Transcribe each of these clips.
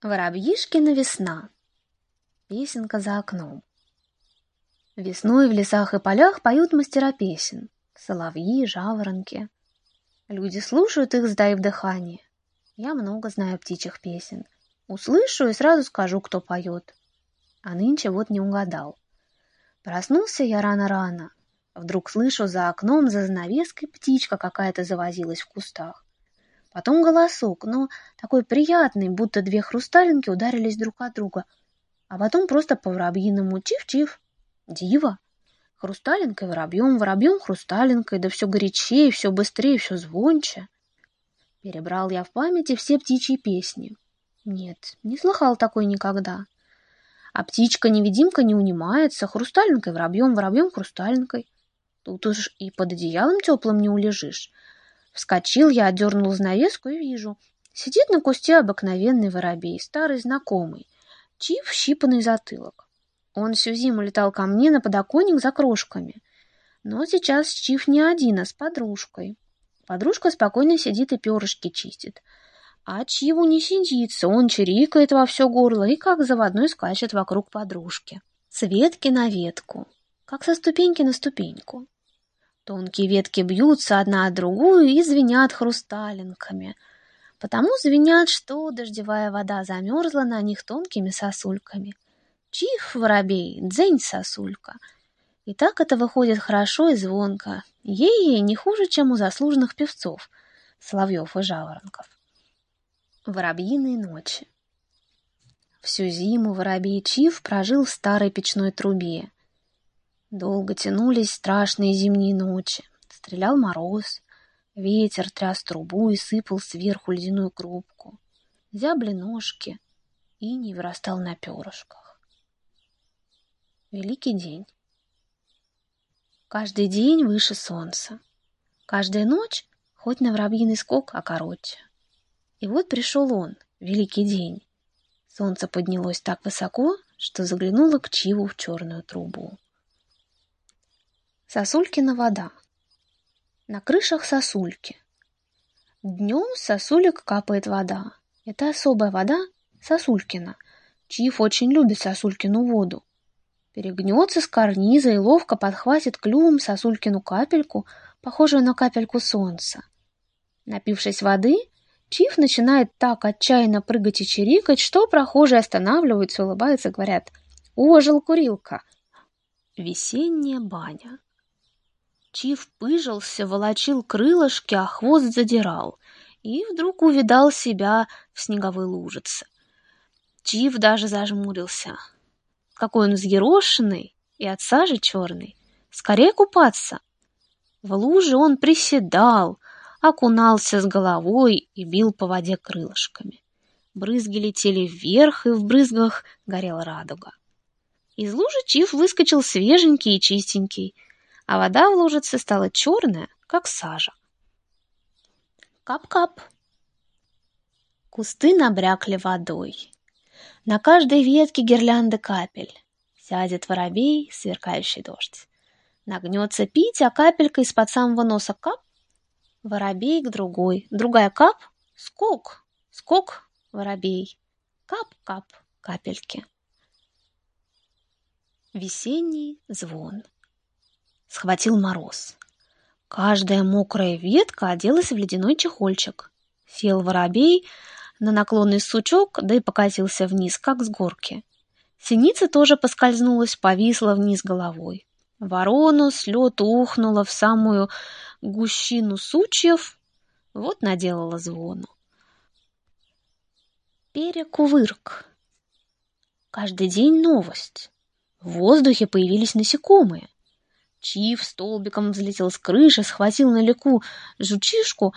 Воробьишкина весна. Песенка за окном. Весной в лесах и полях поют мастера песен. Соловьи, жаворонки. Люди слушают их, сдаив дыхание. Я много знаю птичьих песен. Услышу и сразу скажу, кто поет. А нынче вот не угадал. Проснулся я рано-рано. Вдруг слышу за окном, за занавеской птичка какая-то завозилась в кустах. Потом голосок, но такой приятный, будто две хрусталинки ударились друг от друга. А потом просто по воробьиному чих-чих. Диво! Хрусталинкой воробьем, воробьем хрусталинкой, да все горячее, все быстрее, все звонче. Перебрал я в памяти все птичьи песни. Нет, не слыхал такой никогда. А птичка-невидимка не унимается, хрусталинкой воробьем, воробьем хрусталинкой. Тут уж и под одеялом теплым не улежишь. Вскочил я, отдернул занавеску и вижу. Сидит на кусте обыкновенный воробей, старый знакомый, чип щипанный затылок. Он всю зиму летал ко мне на подоконник за крошками. Но сейчас Чиф не один, а с подружкой. Подружка спокойно сидит и перышки чистит. А Чиву не сидится, он чирикает во все горло и как заводной скачет вокруг подружки. С ветки на ветку, как со ступеньки на ступеньку. Тонкие ветки бьются одна от другую и звенят хрусталинками. Потому звенят, что дождевая вода замерзла на них тонкими сосульками. Чих, воробей, дзень, сосулька. И так это выходит хорошо и звонко. Ей не хуже, чем у заслуженных певцов, соловьев и жаворонков. Воробьиные ночи. Всю зиму воробей Чиф прожил в старой печной трубе. Долго тянулись страшные зимние ночи. Стрелял мороз, ветер тряс трубу и сыпал сверху ледяную крупку. Зябли ножки и не вырастал на перышках. Великий день. Каждый день выше солнца. Каждая ночь хоть на воробьиный скок, а короче. И вот пришел он, великий день. Солнце поднялось так высоко, что заглянуло к Чиву в черную трубу. Сосулькина вода. На крышах сосульки. Днем с сосулек капает вода. Это особая вода сосулькина. Чиф очень любит сосулькину воду. Перегнется с карниза и ловко подхватит клювом сосулькину капельку, похожую на капельку солнца. Напившись воды, Чиф начинает так отчаянно прыгать и чирикать, что прохожие останавливаются, улыбаются, говорят «Ожил курилка!» Весенняя баня. Чиф пыжился, волочил крылышки, а хвост задирал. И вдруг увидал себя в снеговой лужице. Чиф даже зажмурился. Какой он взъерошенный и от сажи черный. Скорее купаться. В луже он приседал, окунался с головой и бил по воде крылышками. Брызги летели вверх, и в брызгах горела радуга. Из лужи Чиф выскочил свеженький и чистенький — а вода в лужице стала черная, как сажа. Кап-кап. Кусты набрякли водой. На каждой ветке гирлянды капель. Сядет воробей, сверкающий дождь. Нагнется пить, а капелька из-под самого носа кап. Воробей к другой, другая кап. Скок, скок, воробей. Кап-кап, капельки. Весенний звон схватил мороз. Каждая мокрая ветка оделась в ледяной чехольчик. Сел воробей на наклонный сучок, да и покатился вниз, как с горки. Синица тоже поскользнулась, повисла вниз головой. Ворона с лету ухнула в самую гущину сучьев, вот наделала звону. Перекувырк. Каждый день новость. В воздухе появились насекомые. Чиф столбиком взлетел с крыши, схватил на леку жучишку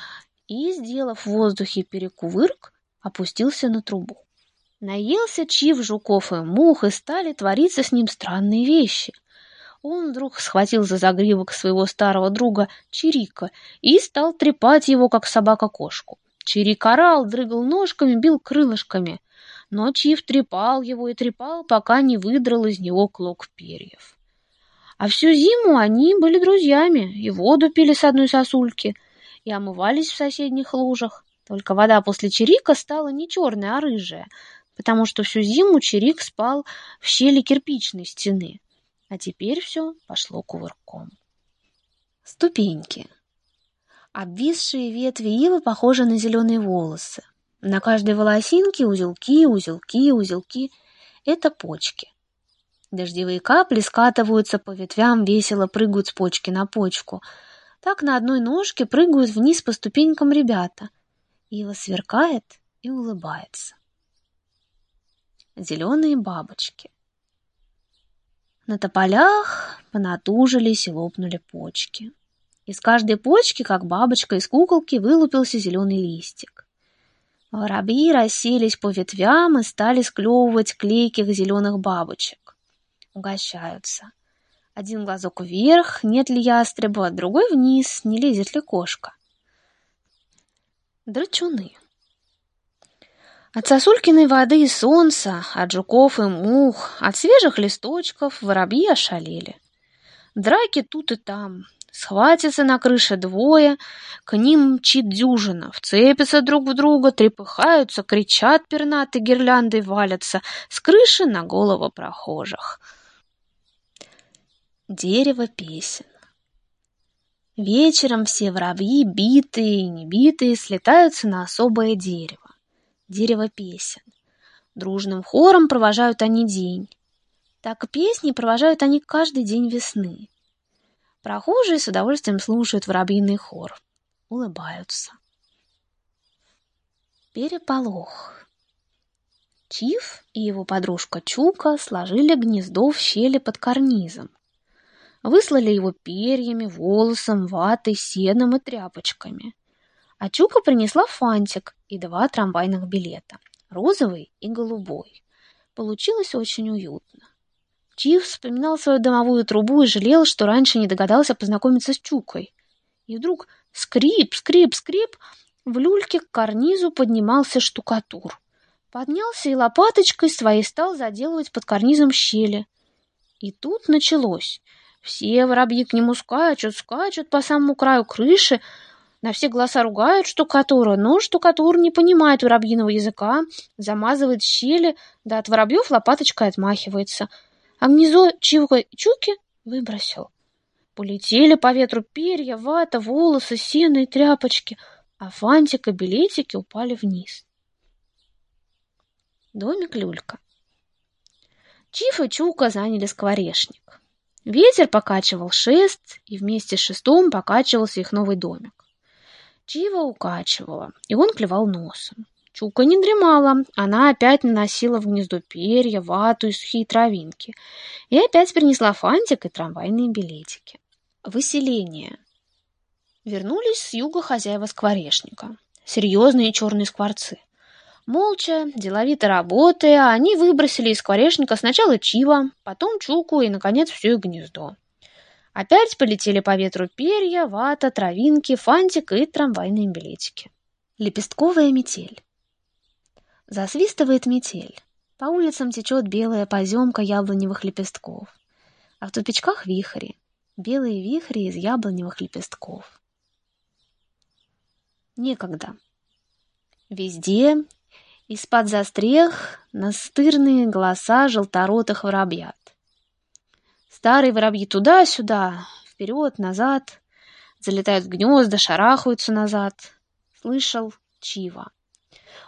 и, сделав в воздухе перекувырк, опустился на трубу. Наелся Чиф жуков и мух, и стали твориться с ним странные вещи. Он вдруг схватил за загривок своего старого друга Чирика и стал трепать его, как собака кошку. Чирик орал, дрыгал ножками, бил крылышками. Но Чиф трепал его и трепал, пока не выдрал из него клок перьев. А всю зиму они были друзьями, и воду пили с одной сосульки, и омывались в соседних лужах. Только вода после чирика стала не черная, а рыжая, потому что всю зиму Чирик спал в щели кирпичной стены, а теперь все пошло кувырком. Ступеньки. Обвисшие ветви ивы похожи на зеленые волосы. На каждой волосинке узелки, узелки, узелки — это почки. Дождевые капли скатываются по ветвям, весело прыгают с почки на почку. Так на одной ножке прыгают вниз по ступенькам ребята. Ива сверкает и улыбается. Зеленые бабочки. На тополях понатужились и лопнули почки. Из каждой почки, как бабочка из куколки, вылупился зеленый листик. Воробьи расселись по ветвям и стали склевывать клейких зеленых бабочек угощаются. Один глазок вверх, нет ли ястреба, другой вниз, не лезет ли кошка. Драчуны. От сосулькиной воды и солнца, от жуков и мух, от свежих листочков воробьи ошалели. Драки тут и там. Схватятся на крыше двое, к ним мчит дюжина, вцепятся друг в друга, трепыхаются, кричат пернатые гирлянды валятся с крыши на голову прохожих. Дерево песен. Вечером все воробьи, битые и небитые, слетаются на особое дерево. Дерево песен. Дружным хором провожают они день. Так песни провожают они каждый день весны. Прохожие с удовольствием слушают воробьиный хор. Улыбаются. Переполох. Чиф и его подружка Чука сложили гнездо в щели под карнизом. Выслали его перьями, волосом, ватой, сеном и тряпочками. А Чука принесла фантик и два трамвайных билета — розовый и голубой. Получилось очень уютно. Чиф вспоминал свою домовую трубу и жалел, что раньше не догадался познакомиться с Чукой. И вдруг скрип, скрип, скрип, в люльке к карнизу поднимался штукатур. Поднялся и лопаточкой своей стал заделывать под карнизом щели. И тут началось — все воробьи к нему скачут, скачут по самому краю крыши, на все голоса ругают штукатура, но штукатур не понимает воробьиного языка, замазывает щели, да от воробьев лопаточкой отмахивается. А гнездо чивка чуки выбросил. Полетели по ветру перья, вата, волосы, сено и тряпочки, а фантик и билетики упали вниз. Домик Люлька. Чиф и Чука заняли скворечник. Ветер покачивал шест, и вместе с шестом покачивался их новый домик. Чива укачивала, и он клевал носом. Чука не дремала, она опять наносила в гнездо перья, вату и сухие травинки, и опять принесла фантик и трамвайные билетики. Выселение. Вернулись с юга хозяева скворечника. Серьезные черные скворцы. Молча, деловито работая, они выбросили из скворечника сначала Чива, потом Чуку и, наконец, все гнездо. Опять полетели по ветру перья, вата, травинки, фантик и трамвайные билетики. Лепестковая метель. Засвистывает метель. По улицам течет белая поземка яблоневых лепестков. А в тупичках вихри. Белые вихри из яблоневых лепестков. Некогда. Везде из-под застрех настырные голоса желторотых воробьят. Старые воробьи туда-сюда, вперед, назад, залетают в гнезда, шарахаются назад. Слышал Чива.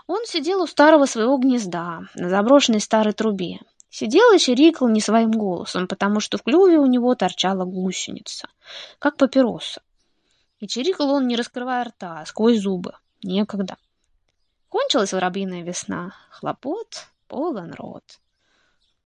Он сидел у старого своего гнезда, на заброшенной старой трубе. Сидел и чирикал не своим голосом, потому что в клюве у него торчала гусеница, как папироса. И чирикал он, не раскрывая рта, сквозь зубы. Некогда. Кончилась воробьиная весна, хлопот полон рот.